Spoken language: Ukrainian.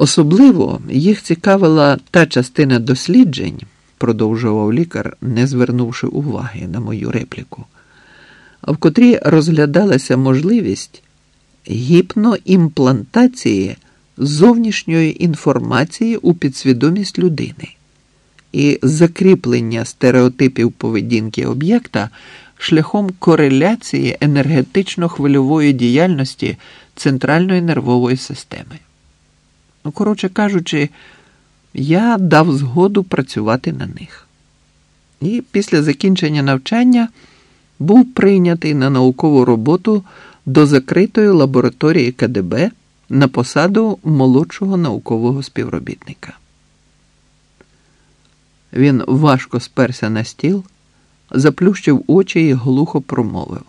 Особливо їх цікавила та частина досліджень, продовжував лікар, не звернувши уваги на мою репліку, в котрій розглядалася можливість гіпноімплантації зовнішньої інформації у підсвідомість людини і закріплення стереотипів поведінки об'єкта шляхом кореляції енергетично-хвильової діяльності центральної нервової системи. Ну, коротше кажучи, я дав згоду працювати на них. І після закінчення навчання був прийнятий на наукову роботу до закритої лабораторії КДБ на посаду молодшого наукового співробітника. Він важко сперся на стіл, заплющив очі і глухо промовив.